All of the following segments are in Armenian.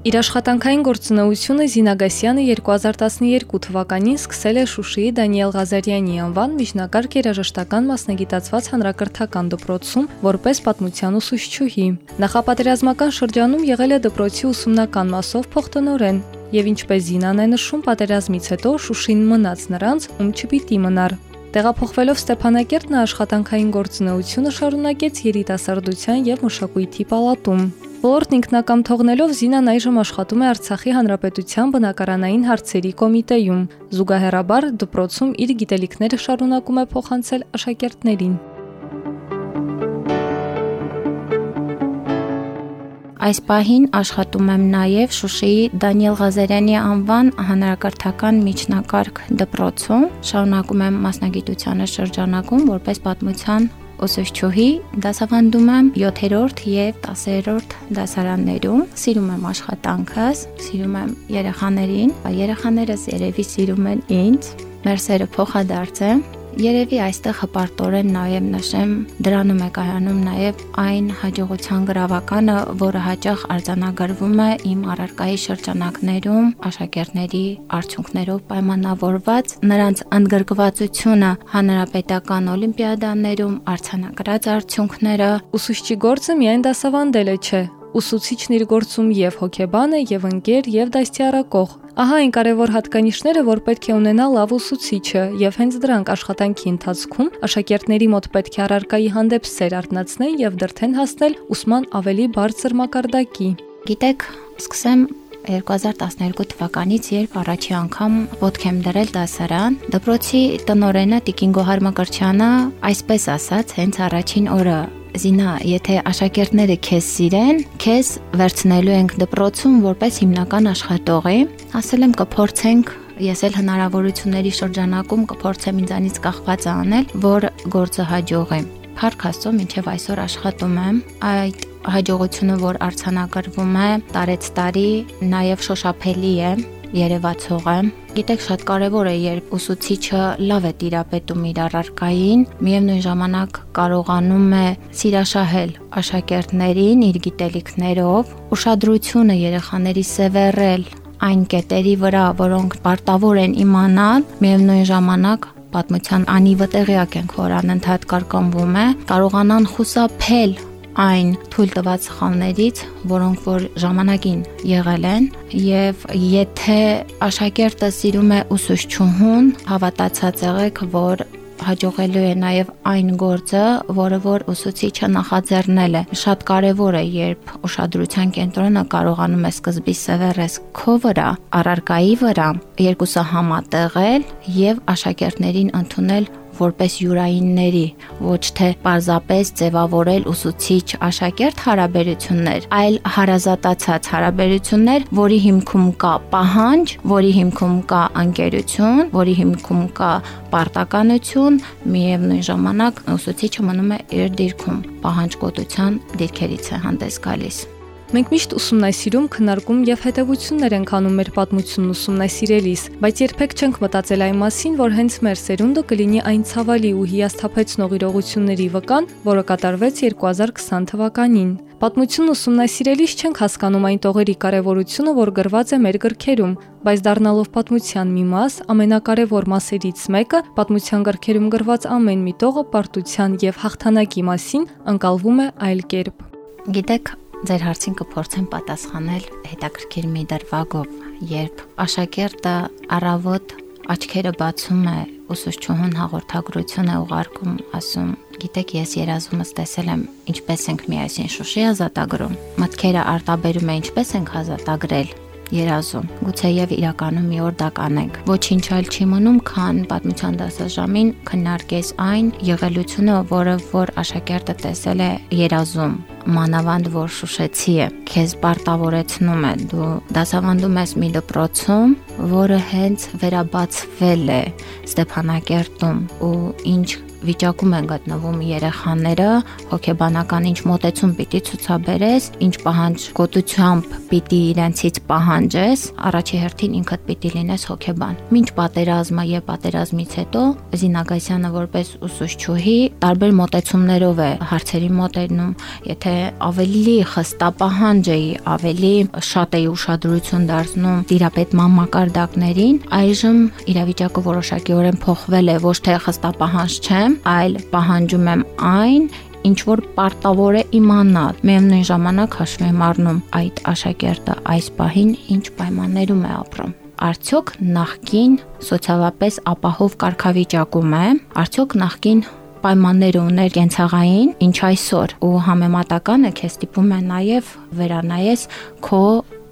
Իր աշխատանքային գործունեությունը Զինագասյանը 2012 թվականին սկսել է Շուշիի Դանիել Ղազարյանի անվան միջնակարգ երաժշտական մասնագիտացված հանրակրթական դպրոցում որպես պատմության ուսուցչուհի։ Նախապատերազմական շրջանում եղել է դպրոցի ուսումնական մասով փոխտնօրեն, եւ ինչպես Զինան է նշում, պատերազմից հետո Շուշին մնաց նրանց, ում չպիտի մնար։ Տեղափոխվելով Ստեփանակերտ նա աշխատանքային գործունեությունը շարունակեց երիտասարդության եւ մշակույթի պալատում։ Ոլորտն ինքնակամ թողնելով Զինան այժմ աշխատում է Արցախի Հանրապետության բնակարանային հարցերի կոմիտեում։ Զուգահեռաբար դպրոցում իր գիտելիքները շարունակում է փոխանցել աշակերտներին։ Այս պահին աշխատում եմ նաև Շուշիի Դանիել Ղազարյանի անվան հանրակրթական միջնակարգ դպրոցում։ Շարունակում եմ մասնագիտությանը շրջանակում որպես պատմության ուսուցչուհի, դասավանդում եմ 7-րդ եւ 10-րդ դասարաններում։ Սիրում եմ աշխատանքս, սիրում եմ երեխաներին, երեխաներս երևի սիրում են ինձ։ Մեր սերը փոխադարձ է, Երևի այստեղ հպարտորեն նաև նշեմ, դրանում է կայանում նաև այն հաջողության գրավականը, որը հաճախ արձանագրվում է իմ առարկայի շրջանակներում աշակերտների արդյունքներով պայմանավորված, նրանց ընդգրկվածությունը հանրապետական օլիմպիադաներում արձանագրած արդյունքները։ Ուսուցչի գործը միայն դասավանդելը չէ, ուսուցիչն իր գործում եւ հոգեբան է, եւ ընկեր, եւ դաստիարակող։ Ահա այն կարևոր հատկանիշները, որ պետք է ունենա լավ ուսուցիչը, եւ հենց դրանք աշխատանքի ընթացքում աշակերտների մոտ պետք է առարկայի հանդեպ սեր արտնացնեն եւ դրթեն հասնել ուսման ավելի բարձր մակարդակի։ Գիտեք, սկսեմ 2012 թվականից, երբ առաջի անգամ ոտք եմ դրել դասարան, դպրոցի տնորենը Տիկին Գոհար Մկրչյանը այսպես ասաց հենց առաջին օրը Զինա, եթե աշակերտները քեզ սիրեն, քեզ վերցնելու ենք դպրոցում որպես հիմնական աշխատողի։ Ասել եմ կփորձենք ես էլ հնարավորությունների շրջանակում կփորձեմ ինձանից կախված անել, որ գործը հաջողի։ Փառք Աստծո, մինչև այսօր աշխատում եմ։ Այդ հաջողությունը, որ արցանակրվում է տարեց տարի, նաև շոշափելի է երևացող է։ Գիտեք, շատ կարևոր է, երբ ուսուցիչը լավ է տիրապետում իր առարկային, միևնույն ժամանակ կարողանում է սիրաշահել աշակերտներին իր գիտելիքներով, ուշադրությունը երեխաների սևեռել այն կետերի վրա, որոնք պարտավոր են իմանալ, միևնույն ժամանակ պատմության անիվտեղյակ ենք, որ անընդհատ կարկամվում է, կարողանան խուսափել այն թույլ տված սխալներից, որոնք որ ժամանակին եղել են եւ եթե աշակերտը սիրում է ուսուցչուհուն, հավատացած եղեք, որ հաջողելու է նաև այն գործը, որը որ ուսուցիչը նախաձեռնել է։ Շատ կարևոր է, երբ ուշադրության կենտրոնը կարողանում է սկզբի սևեռես քո վրա, առարկայի վրա, երկուսը համատեղել եւ աշակերտներին ընդունել որպես յուրայինների, ոչ թե պարզապես ձևավորել ուսուցիչ աշակերտ հարաբերություններ, այլ հարազատացած հարաբերություններ, որի հիմքում կա պահանջ, որի հիմքում կա անկերություն, որի հիմքում կա պարտականություն, միևնույն ժամանակ ուսուցիչը մնում է իր դիրքում, պահանջկոտության դիրքերից է հանդես գալիս։ Մենք միշտ ուսումնասիրում, քննարկում եւ հետեւություններ ենք անում մեր պատմությունն ուսումնասիրելիս, բայց երբեք չենք մտածել այն մասին, որ հենց մեր սերունդը կլինի այն ցավալի ու հիասթափեցնող իրողությունների վկան, որը կատարվեց 2020 թվականին։ Պատմություն ուսումնասիրելիս չենք հասկանում այն տողերի կարևորությունը, որ գրված է մեր գրքերում, բայց դառնալով պատմության մի մաս, ամենակարևոր մասերից մեկը, պատմության գրքերում գրված ամեն մի տողը պարտության եւ հաղթանակի մասին ընկալվում է այլ կերպ։ Գիտեք, Ձեր հարցին կփորձեմ պատասխանել հետաքրքիր մի դրվագով, երբ աշակերտը առավոտ աչքերը բացում է ուսուցչուհուն հաղորդագրություն է ուղարկում, ասում. Գիտեք, ես երազումս տեսել եմ, ինչպես ենք միասին Շուշի ազատագրում։ Մտքերը արտաբերում է ինչպես ենք ազատագրել երազում։ Գուցե եւ իրականում մի օր դա կանենք։ Ոչինչ այլ չի մնում, քան պատմության դասաժամին քննարկես այն եղելությունը, որը որ աշակերտը տեսել է երազում մանավանդ որ շուշեցի է քեզ պարտավորեցնում է դու դասավանդում ես մի դպրոցում որը հենց վերաբացվել է Ստեփանակերտում ու ինչ վիճակում են գտնվում երեխաները, հոգեբանական ինչ մոտեցում պիտի ցուցաբերես, ինչ պահանջկոտությամբ պիտի իրենցից պահանջես, առաջի հերթին ինքդ պիտի լինես հոգեբան։ Մինչ պատերազմը եւ պատերազմից հետո Զինագասյանը որպես ուսուցչուհի տարբեր մոտեցումներով է հարցերի մոտենում, եթե ավելի խստապահանջ էի, ավելի շատ էի ուշադրություն դարձնում տիրապետման մակարդակներին, այժմ իրավիճակը որոշակիորեն փոխվել է, ոչ թե խստապահանջ չեմ, այլ պահանջում եմ այն, ինչ որ պարտավոր է իմանալ։ Միևնույն ժամանակ հաշվի եմ առնում այդ աշակերտը այս պահին ինչ պայմաններում է ապրում արդյոք նախքին սոցիալապես ապահով կարգավիճակում է, արդյոք նախքին պայմաններ ուներ կենցաղային, ինչ այսօր ու համեմատականը քեզ ստիպում է նաև վերանայես քո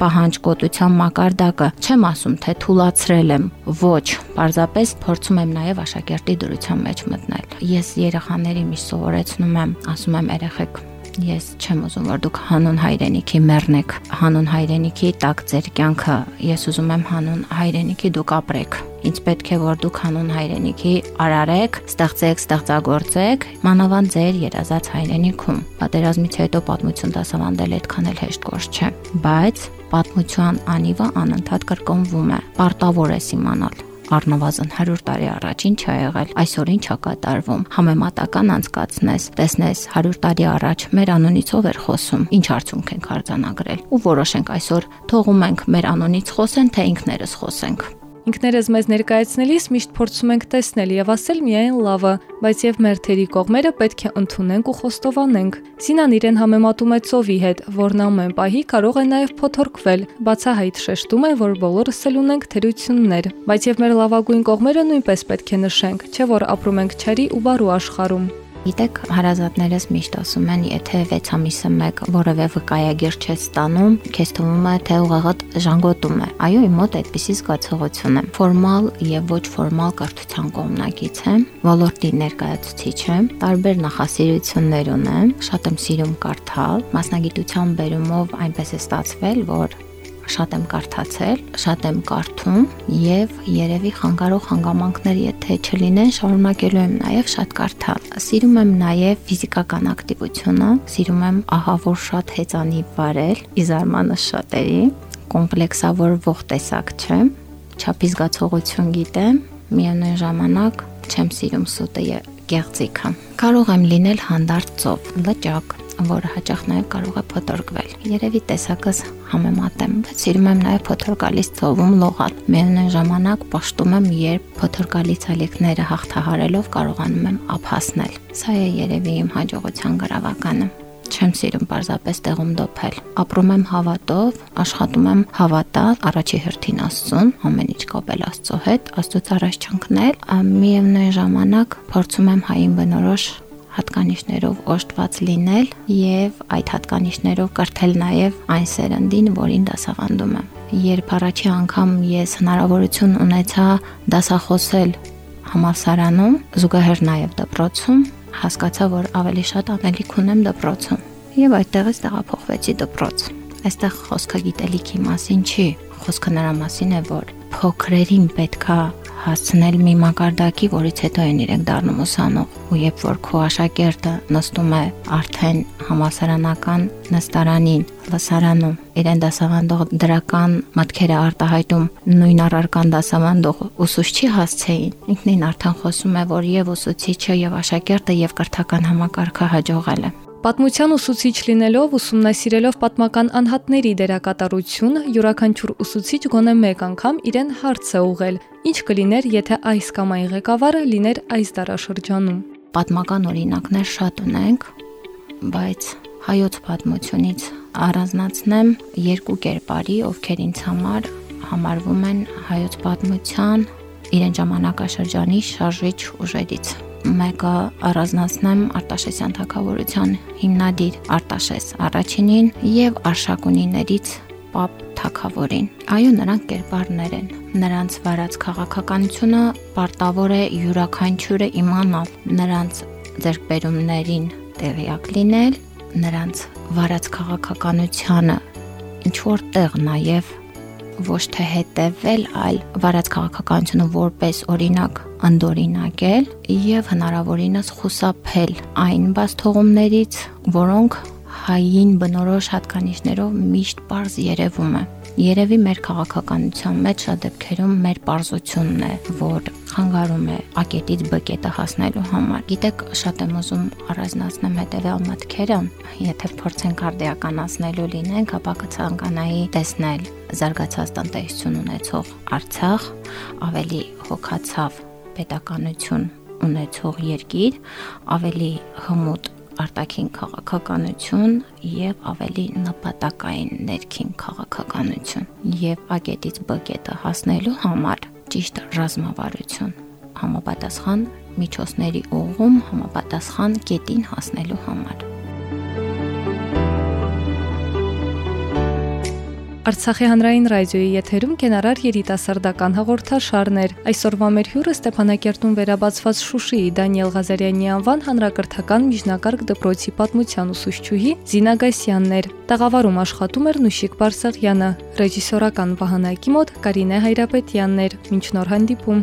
պահանջկոտության մակարդակը։ Չեմ ասում, թե թուլացրել եմ, ոչ, պարզապես փորձում եմ նաև աշակերտի դրության մեջ մտնել։ Ես երեխաների միշտ սովորեցնում եմ, ասում եմ երեխեք Ես չեմ ուզում որ դուք հանուն հայրենիքի մեռնեք, հանուն հայրենիքի տակ ձեր կյանքը։ Ես ուզում եմ հանուն հայրենիքի դուք ապրեք։ Ինչ պետք է որ դուք հանուն հայրենիքի արարեք, ստեղծեք, ստեղծագործեք, մանավանդ ձեր երազած հայրենիքում։ Պատերազմից հետո պատմություն դասավանդել այդքան էլ հեշտ գործ չէ, բայց պատմության անիվը անընդհատ կրկնվում է։ Պարտավոր է իմանալ առնվազն 100 տարի առաջ ինչ ա եղել, այսօր ինչ ա կատարվում։ Համեմատական անցկացնես, տեսնես 100 տարի առաջ մեր անունից ով էր խոսում, ինչ արդյունք ենք արձանագրել ու որոշենք այսօր թողում ենք մեր անունից խոսեն, թե ինքներս խոսենք։ Ինքներս մեզ ներկայացնելիս միշտ փորձում ենք տեսնել եւ ասել միայն լավը, բայց եւ մեր թերի կողմերը պետք է ընդունենք ու խոստովանենք։ Սինան իրեն համեմատում է ծովի հետ, որն ամեն պահի կարող է նաեւ փոթորկվել։ Բացահայտ շեշտում է, որ բոլորս էլ ունենք թերություններ, բայց եւ մեր լավագույն կողմերը նույնպես պետք է նշենք, չէ՞ որ ապրում ենք չարի ու բարու աշխարհում։ Գիտեք, հարազատներս միշտ ասում են, եթե 6 ամիսը մեկ որևէ վկայագիր չես ստանում, քեզ թվում է, թե ուղղակի ժանգոտում է։ Այո, իմ մոտ այդպիսի զգացողություն է։ Ֆորմալ եւ ոչ ֆորմալ կրթության կողմնակից եմ, ոլորտի ներկայացուցիչ եմ, տարբեր նախասիրություններ ունեմ, շատ եմ սիրում կարդալ, մասնագիտության բերումով այնպես է ստացվել, որ շատ եմ կարդացել, շատ եմ կարդում եւ երևի խանգարող հանգամանքներ եթե չլինեն, շարունակելու եմ նաեւ շատ կարդալ։ Սիրում եմ նաեւ ֆիզիկական ակտիվությունը, սիրում եմ ահավոր շատ հեծանիվ վարել, իզարմանս շատերի, կոմպլեքսավորվող տեսակ չեմ, չափի զգացողություն գիտեմ, միևնույն ժամանակ չեմ սիրում սուտը եւ գեղձիկը։ Կարող եմ լինել հանդարտ ծով, լճակ, որը հաճախ նաև կարող է փոթորկվել։ Երևի տեսակս համեմատեմ, բայց սիրում եմ նաև փոթորկալից ծովում լողալ։ Միևնույն ժամանակ պաշտում եմ, երբ փոթորկալից ալիքները հաղթահարելով կարողանում եմ ափհասնել։ Սա է երևի իմ հաջողության գրավականը չեմ սիրում պարզապես տեղում դոփել։ Ապրում եմ հավատով, աշխատում եմ հավատալ առաջի հերթին Աստծուն, ամեն ինչ կապել Աստծո հետ, Աստծոց առաջ չընկնել, միևնույն ժամանակ փորձում եմ հային բնորոշ հատկանիշներով օժտված լինել եւ այդ հատկանիշներով կրթել նաեւ այն սերնդին, որին դասավանդում եմ։ Երբ առաջի անգամ ես հնարավորություն ունեցա դասախոսել համալսարանում, զուգահեռ նաեւ դպրոցում, հասկացա, որ ավելի շատ անելիք ունեմ դպրոցում։ Եվ այդտեղից տեղափոխվեցի դպրոց։ Այստեղ խոսքը գիտելիքի մասին չի, խոսքը նրա մասին է, որ փոքրերին պետքա հասցնել մի մակարդակի, որից հետո են իրենք դառնում ուսանող։ Ու երբ որ քո աշակերտը նստում է արդեն համասարանական նստարանին, լսարանում, իրեն դասավանդող դրական մտքերը արտահայտում նույն առարկան դասավանդող ուսուցչի հասցեին, ինքնին արդեն խոսում է, որ եւ ուսուցիչը եւ աշակերտը եւ կրթական համակարգը հաջողել է։ Պատմության ուսուցիչ լինելով, ուսումնասիրելով պատմական անհատների դերակատարությունը, յուրաքանչյուր ուսուցիչ գոնե մեկ անգամ իրեն հարց է ուղղել. Ինչ կլիներ, եթե այս կամ այն ղեկավարը լիներ այս դարաշրջանում։ Պատմական օրինակներ շատ ունենք, բայց հայոց պատմությունից առանձնացնեմ երկու կերպարի, ովքեր ինձ համար համարվում են հայոց պատմության իրեն ժամանակաշրջանի շարժիչ ուժերից մեկը առանձնացնեմ Արտաշեսյան թակավորության հիմնադիր Արտաշես առաջինին եւ Արշակունիներից Պապ թակավորին։ Այո, նրանք կերպարներ են։ Նրանց վարած քաղաքականությունը պարտավոր է յուրաքանչյուրը իմանալ, նրանց ձերբերումներին տեղյակ լինել, նրանց վարած քաղաքականությանը ինչ որտեղ նաև ոչ թե հետևել, այլ վարած քաղաքականությունը որպես օրինակ անդորինակել եւ հնարավորինս խուսափել այն բաստողումներից, որոնք հային բնորոշ հատկանիշներով միշտ པարզ երևում է։ Երևի մեր քաղաքականության մեջ շատ դեպքերում մեր པարզությունն է, որ խանգարում է ակետից բ կետը հասնելու համար։ Գիտեք, շատ եմ ուզում առանձնացնեմ հետևյալ մտքերը, եթե փորձենք արդիականացնելու լինենք, ապա կցանկանայի տեսնել զարգացած տնտեսություն ունեցող Արցախ, ավելի հոգացավ պետականություն ունեցող երկիր, ավելի հմուտ արտաքին քաղաքականություն եւ ավելի նպատակային ներքին քաղաքականություն եւ ագետից բ կետը հասնելու համար ճիշտ ռազմավարություն համապատասխան միջոցների ուղում համապատասխան կետին հասնելու համար Արցախի հանրային ռադիոյի եթերում կենարար երիտասարդական հաղորդաշարներ։ Այսօրվա մեր հյուրը Ստեփանակերտում վերաբացված Շուշիի Դանիել Ղազարյանի անվան հանրակրթական միջնակարգ դպրոցի պատմության ուսուցչուհի Զինա Գասյանն էր։ Տաղավարում աշխատում էր Նուշիկ Բարսեղյանը, ռեժիսորական վահանակի մոտ Կարինե Հայրապետյանն էր։ Մինչ նոր հանդիպում։